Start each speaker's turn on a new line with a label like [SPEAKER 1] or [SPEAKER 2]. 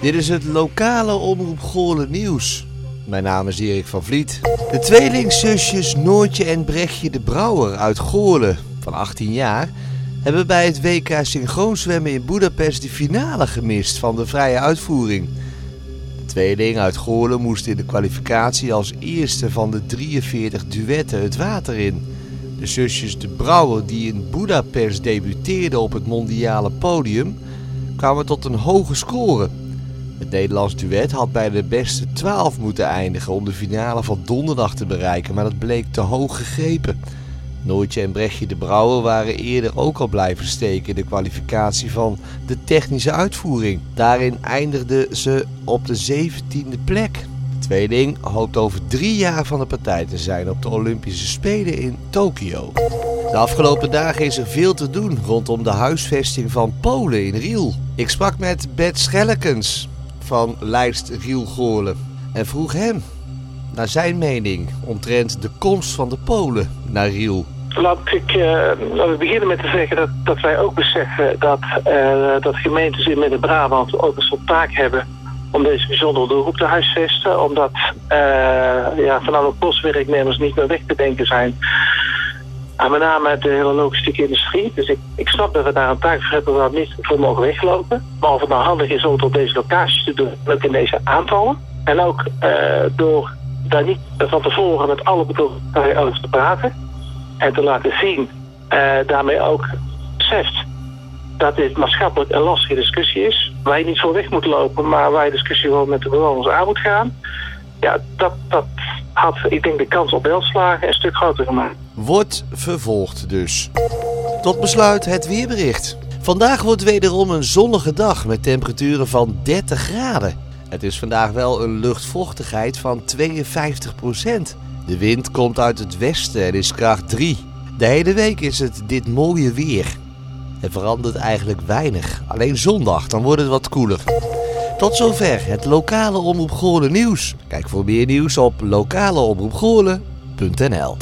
[SPEAKER 1] Dit is het lokale Omroep Goorlen nieuws. Mijn naam is Erik van Vliet. De tweelingzusjes Noortje en Brechtje de Brouwer uit Goorlen, van 18 jaar, hebben bij het WK Synchroonzwemmen in Budapest de finale gemist van de vrije uitvoering. De tweeling uit Goorlen moest in de kwalificatie als eerste van de 43 duetten het water in. De zusjes de Brouwer, die in Budapest debuteerden op het mondiale podium, kwamen tot een hoge score. Het Nederlands duet had bij de beste 12 moeten eindigen om de finale van donderdag te bereiken, maar dat bleek te hoog gegrepen. Noortje en Brechtje de Brouwer waren eerder ook al blijven steken in de kwalificatie van de technische uitvoering. Daarin eindigden ze op de 17e plek. De tweeling hoopt over drie jaar van de partij te zijn op de Olympische Spelen in Tokio. De afgelopen dagen is er veel te doen rondom de huisvesting van Polen in Riel. Ik sprak met Bert Schellekens van Lijst Riel Goorlen en vroeg hem naar zijn mening omtrent de komst van de Polen naar Riel.
[SPEAKER 2] Ik, laat ik beginnen met te zeggen dat, dat wij ook beseffen dat, uh, dat gemeentes in Midden-Brabant ook een soort taak hebben om deze bijzondere doelgroep te huisvesten. Omdat uh, ja, voornamelijk boswerknemers niet meer weg te denken zijn. En met name de hele logistieke industrie. Dus ik, ik snap dat we daar een taak voor hebben waar we niet voor mogen weglopen. Maar of het nou handig is om het op deze locaties te doen, ook in deze aantallen. En ook door daar niet van tevoren met alle betrokkenen over te praten. En te laten zien, uh, daarmee ook beseft dat dit maatschappelijk een lastige discussie is. Waar je niet voor weg moet lopen, maar waar je discussie gewoon met de bewoners aan moet gaan. Ja, dat, dat had, ik denk, de kans op welslagen een stuk groter gemaakt.
[SPEAKER 1] Wordt vervolgd dus. Tot besluit het weerbericht. Vandaag wordt wederom een zonnige dag met temperaturen van 30 graden. Het is vandaag wel een luchtvochtigheid van 52%. De wind komt uit het westen en is kracht 3. De hele week is het dit mooie weer. Het verandert eigenlijk weinig. Alleen zondag, dan wordt het wat koeler. Tot zover het lokale Omroep Goorlen nieuws. Kijk voor meer nieuws op lokaleomroepgoorlen.nl